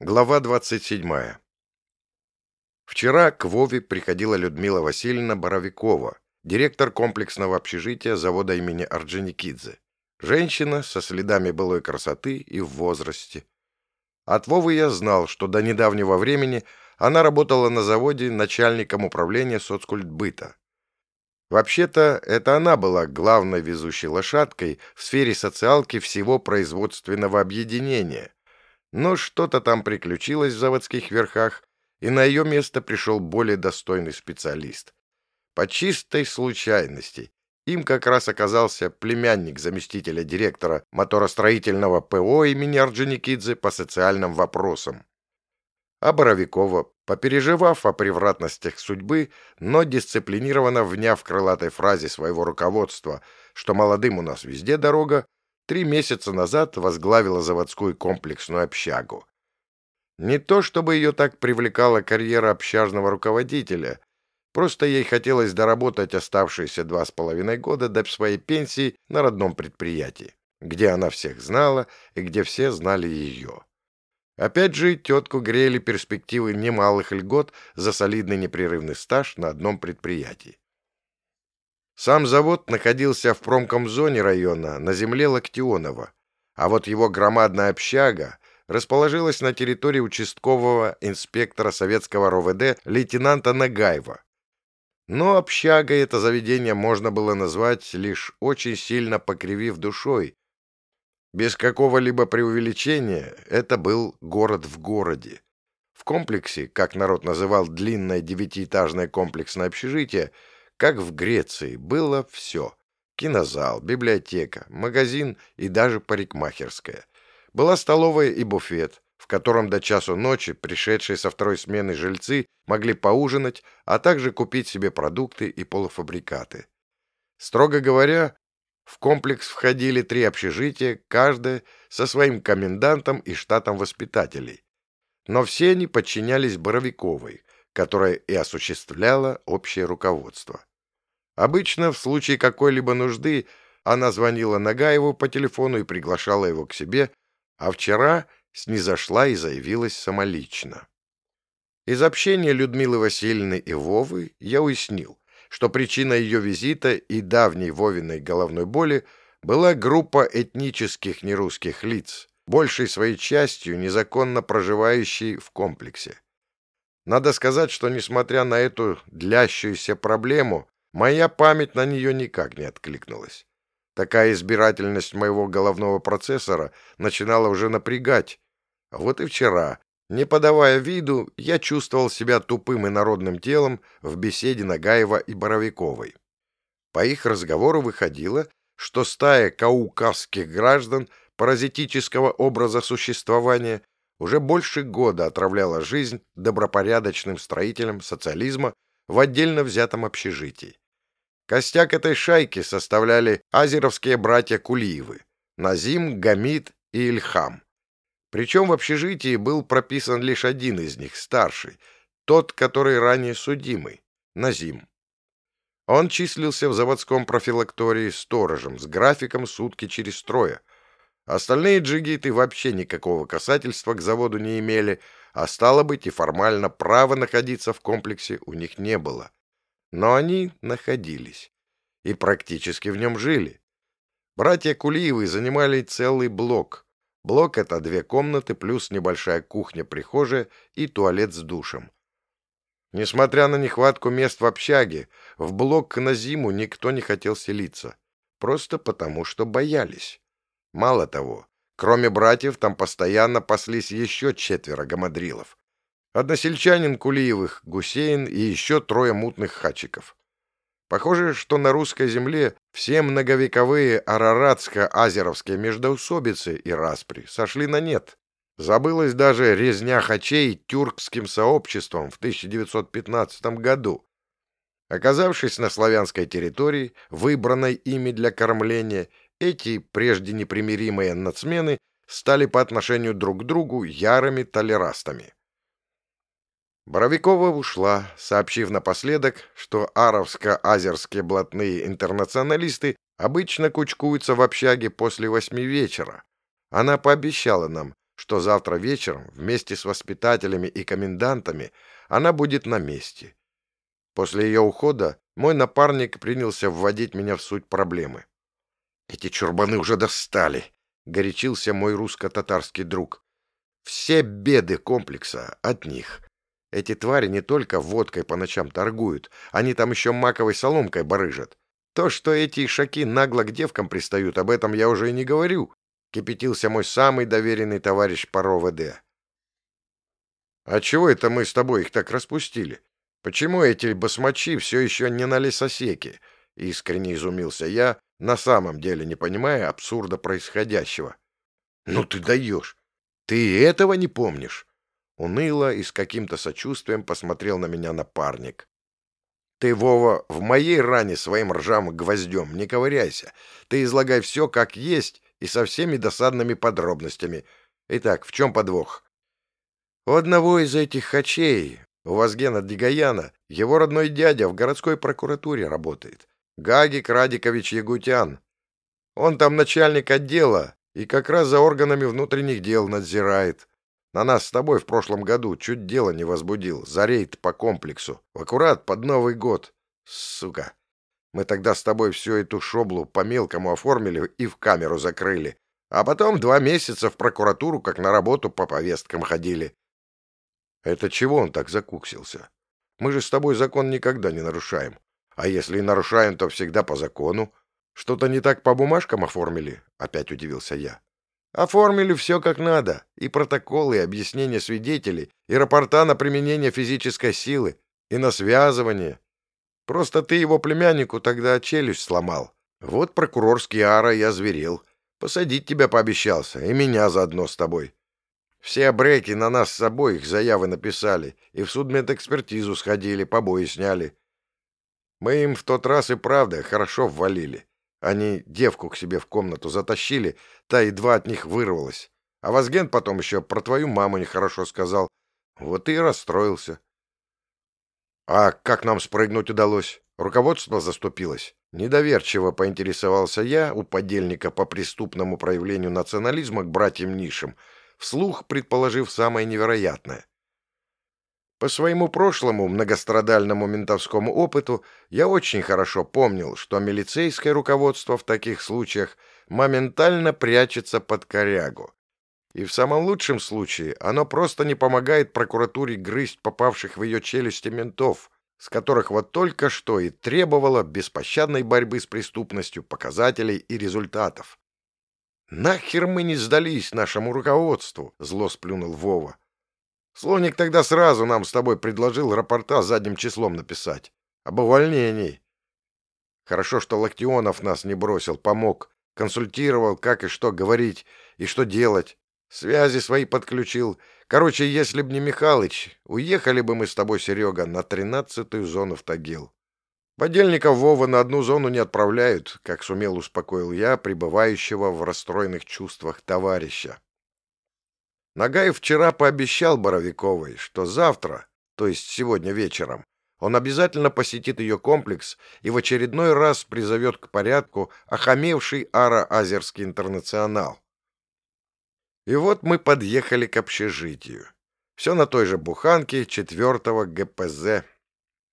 Глава 27. Вчера к Вове приходила Людмила Васильевна Боровикова, директор комплексного общежития завода имени Орджоникидзе. Женщина со следами былой красоты и в возрасте. От Вовы я знал, что до недавнего времени она работала на заводе начальником управления соцкультбыта. Вообще-то, это она была главной везущей лошадкой в сфере социалки всего производственного объединения – но что-то там приключилось в заводских верхах, и на ее место пришел более достойный специалист. По чистой случайности им как раз оказался племянник заместителя директора моторостроительного ПО имени Орджоникидзе по социальным вопросам. А Боровикова, попереживав о превратностях судьбы, но дисциплинированно вняв крылатой фразе своего руководства, что молодым у нас везде дорога, три месяца назад возглавила заводскую комплексную общагу. Не то чтобы ее так привлекала карьера общажного руководителя, просто ей хотелось доработать оставшиеся два с половиной года до своей пенсии на родном предприятии, где она всех знала и где все знали ее. Опять же, тетку грели перспективы немалых льгот за солидный непрерывный стаж на одном предприятии. Сам завод находился в промкомзоне района на земле Локтионова, а вот его громадная общага расположилась на территории участкового инспектора советского РОВД лейтенанта Нагаева. Но общагой это заведение можно было назвать лишь очень сильно покривив душой. Без какого-либо преувеличения это был город в городе. В комплексе, как народ называл длинное девятиэтажное комплексное общежитие, как в Греции, было все. Кинозал, библиотека, магазин и даже парикмахерская. Была столовая и буфет, в котором до часу ночи пришедшие со второй смены жильцы могли поужинать, а также купить себе продукты и полуфабрикаты. Строго говоря, в комплекс входили три общежития, каждое со своим комендантом и штатом воспитателей. Но все они подчинялись Боровиковой, которая и осуществляла общее руководство. Обычно в случае какой-либо нужды она звонила Нагаеву по телефону и приглашала его к себе, а вчера снизошла и заявилась самолично. Из общения Людмилы Васильевны и Вовы я уяснил, что причина ее визита и давней Вовиной головной боли была группа этнических нерусских лиц, большей своей частью незаконно проживающей в комплексе. Надо сказать, что, несмотря на эту длящуюся проблему, Моя память на нее никак не откликнулась. Такая избирательность моего головного процессора начинала уже напрягать. Вот и вчера, не подавая виду, я чувствовал себя тупым и народным телом в беседе Нагаева и Боровиковой. По их разговору выходило, что стая каукасских граждан паразитического образа существования уже больше года отравляла жизнь добропорядочным строителям социализма в отдельно взятом общежитии. Костяк этой шайки составляли азеровские братья Кулиевы – Назим, Гамид и Ильхам. Причем в общежитии был прописан лишь один из них, старший, тот, который ранее судимый – Назим. Он числился в заводском профилактории сторожем с графиком сутки через трое. Остальные джигиты вообще никакого касательства к заводу не имели – а стало быть и формально права находиться в комплексе у них не было. Но они находились и практически в нем жили. Братья Кулиевы занимали целый блок. Блок — это две комнаты плюс небольшая кухня-прихожая и туалет с душем. Несмотря на нехватку мест в общаге, в блок на зиму никто не хотел селиться. Просто потому, что боялись. Мало того, Кроме братьев, там постоянно паслись еще четверо гамадрилов. Односельчанин Кулиевых, Гусейн и еще трое мутных хачиков. Похоже, что на русской земле все многовековые араратско-азеровские междоусобицы и распри сошли на нет. Забылась даже резня хачей тюркским сообществом в 1915 году. Оказавшись на славянской территории, выбранной ими для кормления, эти, прежде непримиримые нацмены, стали по отношению друг к другу ярыми толерастами. Боровикова ушла, сообщив напоследок, что аровско-азерские блатные интернационалисты обычно кучкуются в общаге после восьми вечера. Она пообещала нам, что завтра вечером вместе с воспитателями и комендантами она будет на месте. После ее ухода мой напарник принялся вводить меня в суть проблемы. «Эти чурбаны уже достали!» — горячился мой русско-татарский друг. «Все беды комплекса от них. Эти твари не только водкой по ночам торгуют, они там еще маковой соломкой барыжат. То, что эти ишаки нагло к девкам пристают, об этом я уже и не говорю. Кипятился мой самый доверенный товарищ по РОВД. А чего это мы с тобой их так распустили? Почему эти басмачи все еще не на лесосеке? Искренне изумился я, на самом деле не понимая абсурда происходящего. Ну ты даешь! Ты этого не помнишь? Уныло и с каким-то сочувствием посмотрел на меня напарник. Ты, Вова, в моей ране своим ржавым гвоздем не ковыряйся. Ты излагай все как есть и со всеми досадными подробностями. Итак, в чем подвох? У одного из этих хачей, у Вазгена Дигаяна, его родной дядя в городской прокуратуре работает. Гагик Радикович Ягутян. Он там начальник отдела и как раз за органами внутренних дел надзирает. На нас с тобой в прошлом году чуть дело не возбудил. За рейд по комплексу. Аккурат под Новый год. Сука. Мы тогда с тобой всю эту шоблу по-мелкому оформили и в камеру закрыли. А потом два месяца в прокуратуру, как на работу, по повесткам ходили. Это чего он так закуксился? Мы же с тобой закон никогда не нарушаем. А если и нарушаем, то всегда по закону. Что-то не так по бумажкам оформили? Опять удивился я. Оформили все как надо. И протоколы, и объяснения свидетелей, и рапорта на применение физической силы, и на связывание. Просто ты его племяннику тогда челюсть сломал. Вот прокурорский ара я зверел. Посадить тебя пообещался, и меня заодно с тобой. Все обреки на нас с обоих заявы написали, и в судмедэкспертизу сходили, побои сняли. Мы им в тот раз и правда хорошо ввалили. Они девку к себе в комнату затащили, та едва от них вырвалась. А Вазген потом еще про твою маму нехорошо сказал. Вот и расстроился. А как нам спрыгнуть удалось? Руководство заступилось. Недоверчиво поинтересовался я у подельника по преступному проявлению национализма к братьям Нишам, вслух предположив самое невероятное. По своему прошлому многострадальному ментовскому опыту я очень хорошо помнил, что милицейское руководство в таких случаях моментально прячется под корягу. И в самом лучшем случае оно просто не помогает прокуратуре грызть попавших в ее челюсти ментов, с которых вот только что и требовало беспощадной борьбы с преступностью, показателей и результатов. «Нахер мы не сдались нашему руководству?» — зло сплюнул Вова. Слоник тогда сразу нам с тобой предложил рапорта задним числом написать. Об увольнении. Хорошо, что Лактионов нас не бросил, помог. Консультировал, как и что говорить, и что делать. Связи свои подключил. Короче, если б не Михалыч, уехали бы мы с тобой, Серега, на тринадцатую зону в Тагил. Подельников Вова на одну зону не отправляют, как сумел успокоил я, пребывающего в расстроенных чувствах товарища. Нагаев вчера пообещал Боровиковой, что завтра, то есть сегодня вечером, он обязательно посетит ее комплекс и в очередной раз призовет к порядку охамевший Ара-Азерский интернационал. И вот мы подъехали к общежитию. Все на той же буханке четвертого ГПЗ.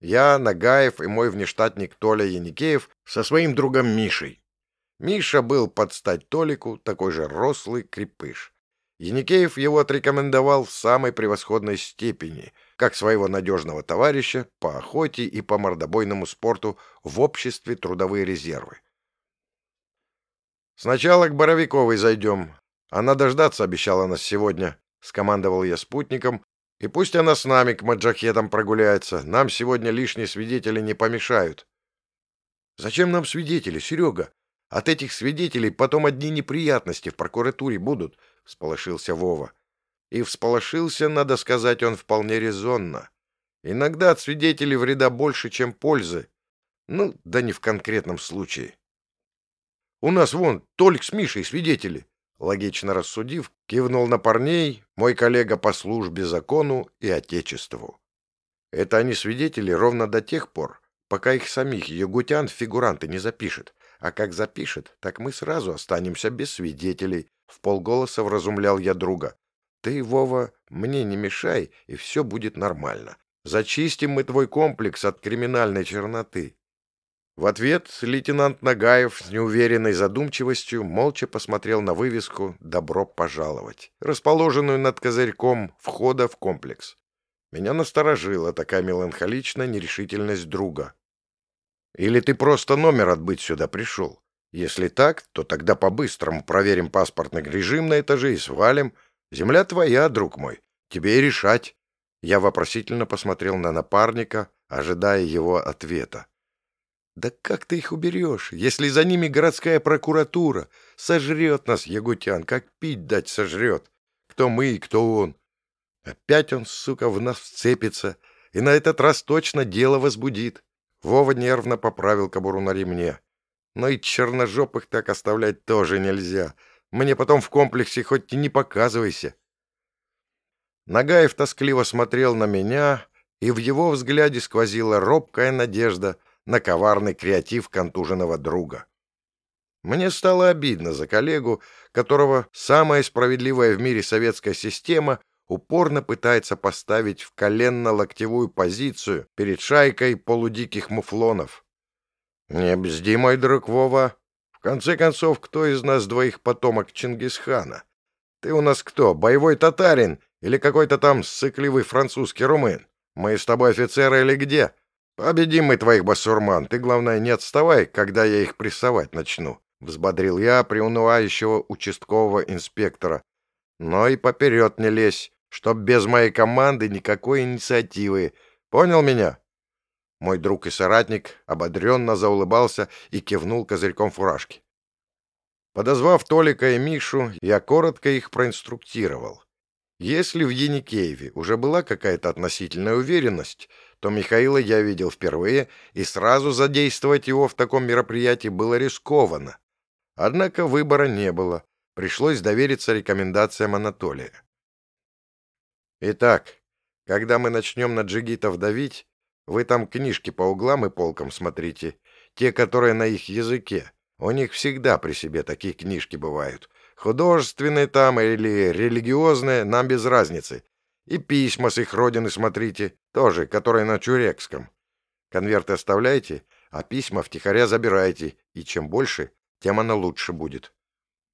Я, Нагаев и мой внештатник Толя Яникеев со своим другом Мишей. Миша был под стать Толику, такой же рослый крепыш. Яникеев его отрекомендовал в самой превосходной степени, как своего надежного товарища по охоте и по мордобойному спорту в обществе трудовые резервы. «Сначала к Боровиковой зайдем. Она дождаться обещала нас сегодня», — скомандовал я спутником, «и пусть она с нами к маджахетам прогуляется. Нам сегодня лишние свидетели не помешают». «Зачем нам свидетели, Серега? От этих свидетелей потом одни неприятности в прокуратуре будут», — всполошился Вова. И всполошился, надо сказать, он вполне резонно. Иногда от свидетелей вреда больше, чем пользы. Ну, да не в конкретном случае. «У нас вон Толик с Мишей свидетели», — логично рассудив, кивнул на парней мой коллега по службе закону и отечеству. Это они свидетели ровно до тех пор, пока их самих Ягутян фигуранты не запишет. А как запишет, так мы сразу останемся без свидетелей, в полголоса вразумлял я друга. Ты, Вова, мне не мешай, и все будет нормально. Зачистим мы твой комплекс от криминальной черноты. В ответ лейтенант Нагаев с неуверенной задумчивостью молча посмотрел на вывеску «Добро пожаловать», расположенную над козырьком входа в комплекс. Меня насторожила такая меланхоличная нерешительность друга. «Или ты просто номер отбыть сюда пришел? Если так, то тогда по-быстрому проверим паспортный режим на этаже и свалим. Земля твоя, друг мой, тебе и решать». Я вопросительно посмотрел на напарника, ожидая его ответа. Да как ты их уберешь, если за ними городская прокуратура? Сожрет нас, Ягутян, как пить дать сожрет. Кто мы и кто он. Опять он, сука, в нас вцепится, и на этот раз точно дело возбудит. Вова нервно поправил кобуру на ремне. Но и черножопых так оставлять тоже нельзя. Мне потом в комплексе хоть и не показывайся. Нагаев тоскливо смотрел на меня, и в его взгляде сквозила робкая надежда — на коварный креатив контуженного друга. Мне стало обидно за коллегу, которого самая справедливая в мире советская система упорно пытается поставить в коленно-локтевую позицию перед шайкой полудиких муфлонов. «Не бзди, мой друг Вова. В конце концов, кто из нас двоих потомок Чингисхана? Ты у нас кто, боевой татарин или какой-то там сыкливый французский румын? Мы с тобой офицеры или где?» «Победим мы твоих басурман, ты, главное, не отставай, когда я их прессовать начну», — взбодрил я приунывающего участкового инспектора. «Но и поперед не лезь, чтоб без моей команды никакой инициативы. Понял меня?» Мой друг и соратник ободренно заулыбался и кивнул козырьком фуражки. Подозвав Толика и Мишу, я коротко их проинструктировал. Если в Еникееве уже была какая-то относительная уверенность, то Михаила я видел впервые, и сразу задействовать его в таком мероприятии было рискованно. Однако выбора не было, пришлось довериться рекомендациям Анатолия. Итак, когда мы начнем на джигитов давить, вы там книжки по углам и полкам смотрите, те, которые на их языке. У них всегда при себе такие книжки бывают. Художественные там или религиозные, нам без разницы. И письма с их родины смотрите, тоже, которые на Чурекском. Конверты оставляйте, а письма втихаря забирайте, и чем больше, тем оно лучше будет.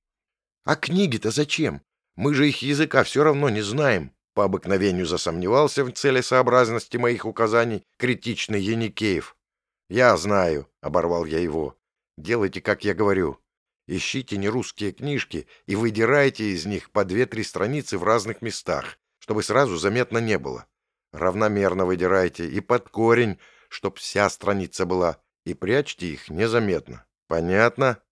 — А книги-то зачем? Мы же их языка все равно не знаем. По обыкновению засомневался в целесообразности моих указаний критичный Яникеев. — Я знаю, — оборвал я его. — Делайте, как я говорю. Ищите нерусские книжки и выдирайте из них по две-три страницы в разных местах чтобы сразу заметно не было. Равномерно выдирайте и под корень, чтоб вся страница была, и прячьте их незаметно. Понятно?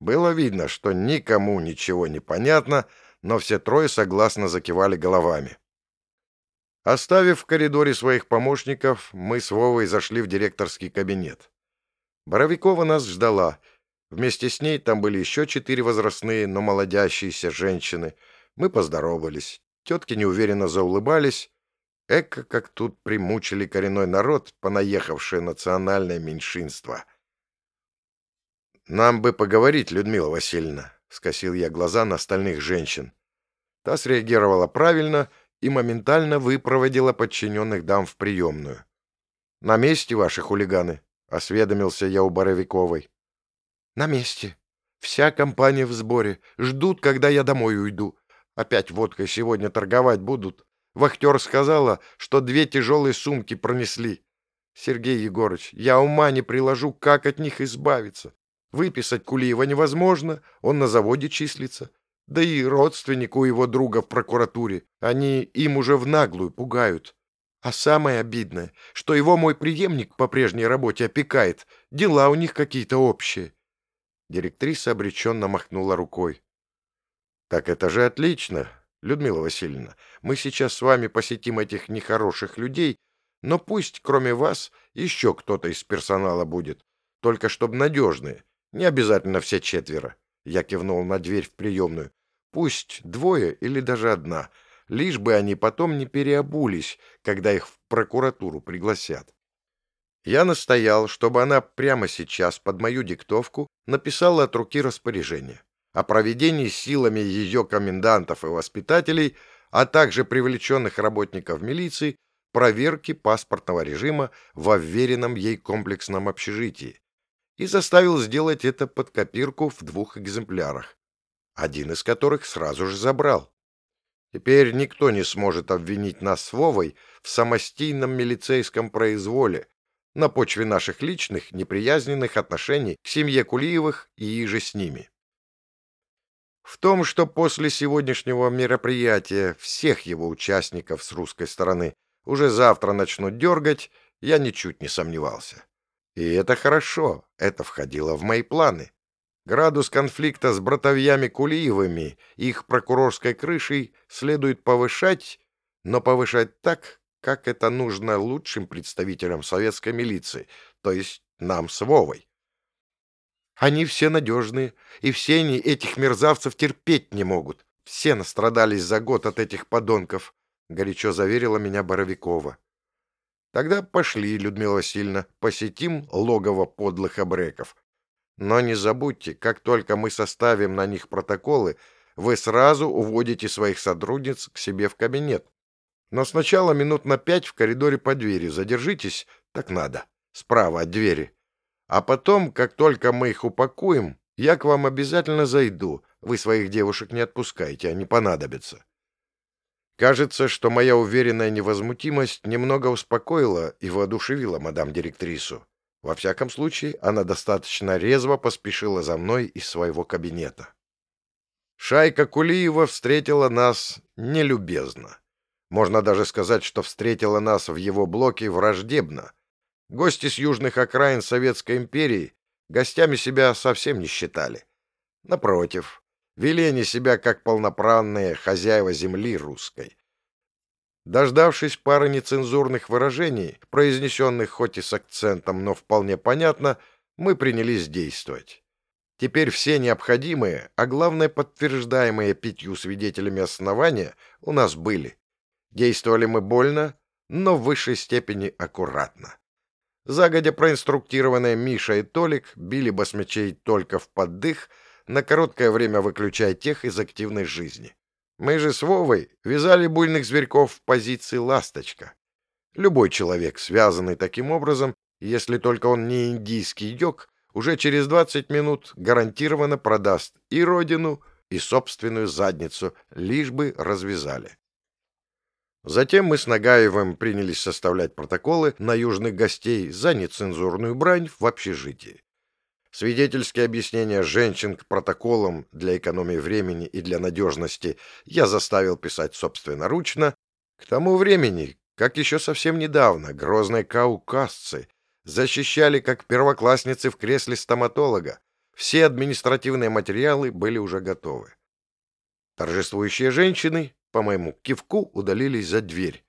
Было видно, что никому ничего не понятно, но все трое согласно закивали головами. Оставив в коридоре своих помощников, мы с Вовой зашли в директорский кабинет. Боровикова нас ждала. Вместе с ней там были еще четыре возрастные, но молодящиеся женщины. Мы поздоровались. Тетки неуверенно заулыбались. Эка, как тут примучили коренной народ, понаехавшее национальное меньшинство. «Нам бы поговорить, Людмила Васильевна», — скосил я глаза на остальных женщин. Та среагировала правильно и моментально выпроводила подчиненных дам в приемную. «На месте ваши хулиганы?» — осведомился я у Боровиковой. «На месте. Вся компания в сборе. Ждут, когда я домой уйду. Опять водкой сегодня торговать будут. Вахтер сказала, что две тяжелые сумки пронесли. Сергей Егорыч, я ума не приложу, как от них избавиться. Выписать Кулиева невозможно, он на заводе числится. Да и родственнику его друга в прокуратуре. Они им уже в наглую пугают. А самое обидное, что его мой преемник по прежней работе опекает. Дела у них какие-то общие. Директриса обреченно махнула рукой. Так это же отлично, Людмила Васильевна. Мы сейчас с вами посетим этих нехороших людей, но пусть, кроме вас, еще кто-то из персонала будет. Только чтобы надежные. Не обязательно все четверо. Я кивнул на дверь в приемную. Пусть двое или даже одна. Лишь бы они потом не переобулись, когда их в прокуратуру пригласят. Я настоял, чтобы она прямо сейчас под мою диктовку написала от руки распоряжение о проведении силами ее комендантов и воспитателей а также привлеченных работников милиции, проверки паспортного режима в вверенном ей комплексном общежитии и заставил сделать это под копирку в двух экземплярах, один из которых сразу же забрал. Теперь никто не сможет обвинить нас с Вовой в самостийном милицейском произволе на почве наших личных неприязненных отношений к семье Кулиевых и иже с ними. В том, что после сегодняшнего мероприятия всех его участников с русской стороны уже завтра начнут дергать, я ничуть не сомневался. И это хорошо, это входило в мои планы. Градус конфликта с братовьями Кулиевыми, их прокурорской крышей следует повышать, но повышать так, как это нужно лучшим представителям советской милиции, то есть нам с Вовой. Они все надежные, и все они этих мерзавцев терпеть не могут. Все настрадались за год от этих подонков, — горячо заверила меня Боровикова. Тогда пошли, Людмила Васильевна, посетим логово подлых обреков. Но не забудьте, как только мы составим на них протоколы, вы сразу уводите своих сотрудниц к себе в кабинет. Но сначала минут на пять в коридоре по двери задержитесь, так надо, справа от двери. А потом, как только мы их упакуем, я к вам обязательно зайду. Вы своих девушек не отпускайте, они понадобятся. Кажется, что моя уверенная невозмутимость немного успокоила и воодушевила мадам директрису. Во всяком случае, она достаточно резво поспешила за мной из своего кабинета. Шайка Кулиева встретила нас нелюбезно. Можно даже сказать, что встретила нас в его блоке враждебно. Гости с южных окраин Советской империи гостями себя совсем не считали. Напротив, вели они себя как полноправные хозяева земли русской. Дождавшись пары нецензурных выражений, произнесенных хоть и с акцентом, но вполне понятно, мы принялись действовать. Теперь все необходимые, а главное подтверждаемые пятью свидетелями основания у нас были. Действовали мы больно, но в высшей степени аккуратно. Загодя проинструктированные Миша и Толик били басмячей только в поддых, на короткое время выключая тех из активной жизни. Мы же с Вовой вязали буйных зверьков в позиции «ласточка». Любой человек, связанный таким образом, если только он не индийский йог, уже через 20 минут гарантированно продаст и родину, и собственную задницу, лишь бы развязали. Затем мы с Нагаевым принялись составлять протоколы на южных гостей за нецензурную брань в общежитии. Свидетельские объяснения женщин к протоколам для экономии времени и для надежности я заставил писать собственноручно. К тому времени, как еще совсем недавно, грозные каукасцы защищали как первоклассницы в кресле стоматолога. Все административные материалы были уже готовы. Торжествующие женщины, по моему кивку, удалились за дверь.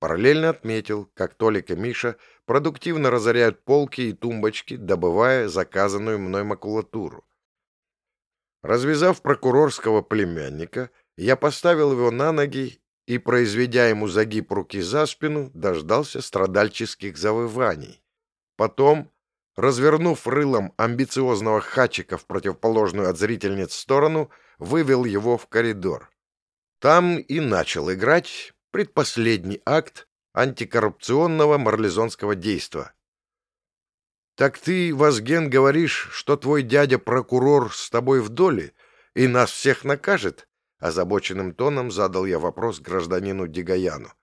Параллельно отметил, как Толик и Миша продуктивно разоряют полки и тумбочки, добывая заказанную мной макулатуру. Развязав прокурорского племянника, я поставил его на ноги и, произведя ему загиб руки за спину, дождался страдальческих завываний. Потом, развернув рылом амбициозного хачика в противоположную от зрительниц сторону, вывел его в коридор. Там и начал играть предпоследний акт антикоррупционного марлезонского действа. «Так ты, Вазген, говоришь, что твой дядя-прокурор с тобой в доле и нас всех накажет?» Озабоченным тоном задал я вопрос гражданину Дигаяну.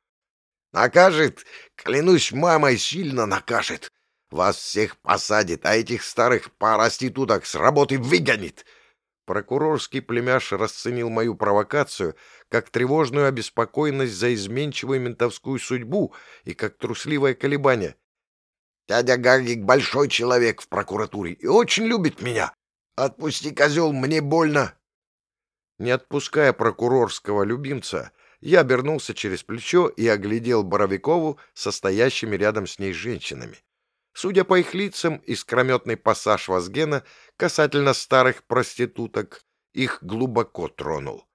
«Накажет? Клянусь, мамой сильно накажет. Вас всех посадит, а этих старых проституток с работы выгонит!» Прокурорский племяш расценил мою провокацию как тревожную обеспокоенность за изменчивую ментовскую судьбу и как трусливое колебание. «Дядя Гагик большой человек в прокуратуре и очень любит меня. Отпусти, козел, мне больно!» Не отпуская прокурорского любимца, я обернулся через плечо и оглядел Боровикову состоящими рядом с ней женщинами. Судя по их лицам, искрометный пассаж Вазгена касательно старых проституток их глубоко тронул.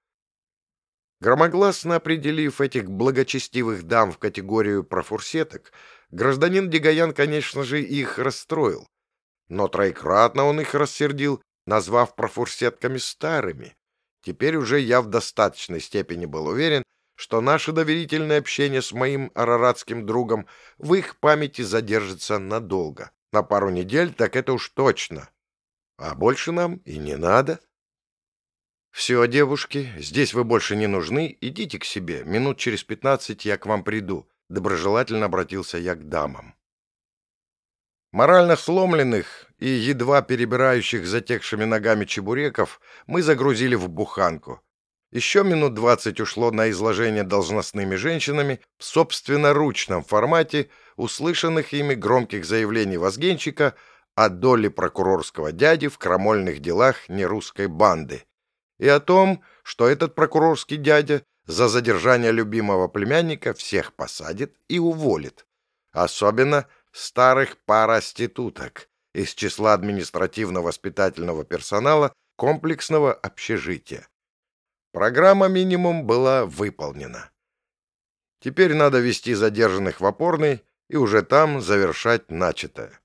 Громогласно определив этих благочестивых дам в категорию профурсеток, гражданин Дегаян, конечно же, их расстроил. Но троекратно он их рассердил, назвав профурсетками старыми. Теперь уже я в достаточной степени был уверен, что наше доверительное общение с моим араратским другом в их памяти задержится надолго. На пару недель, так это уж точно. А больше нам и не надо. «Все, девушки, здесь вы больше не нужны, идите к себе. Минут через пятнадцать я к вам приду», — доброжелательно обратился я к дамам. Морально сломленных и едва перебирающих затекшими ногами чебуреков мы загрузили в буханку. Еще минут двадцать ушло на изложение должностными женщинами в собственноручном формате услышанных ими громких заявлений Возгенчика о доле прокурорского дяди в крамольных делах нерусской банды и о том, что этот прокурорский дядя за задержание любимого племянника всех посадит и уволит, особенно старых параституток из числа административно-воспитательного персонала комплексного общежития. Программа минимум была выполнена. Теперь надо вести задержанных в опорный и уже там завершать начатое.